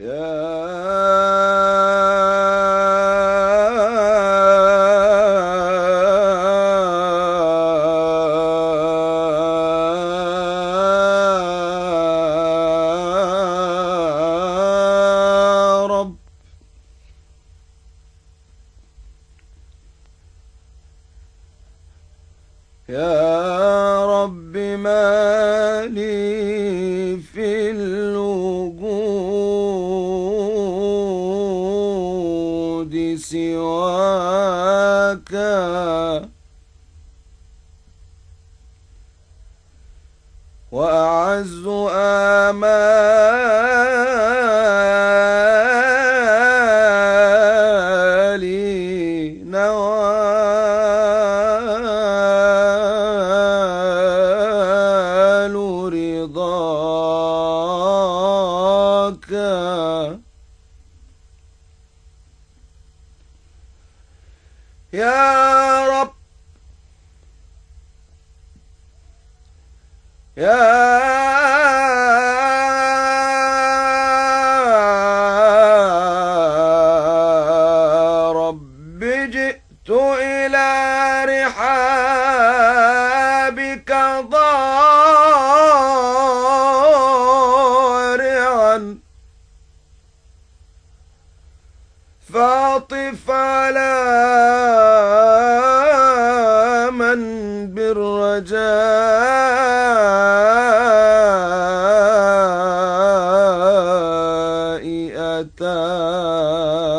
يا رب. ما لي في الوجود سواك. وأعز آمالي نوال رضاك. يا رب. يا رب جئت إلى رحابك ضارعا. فاطف على بالرجاء أتاك.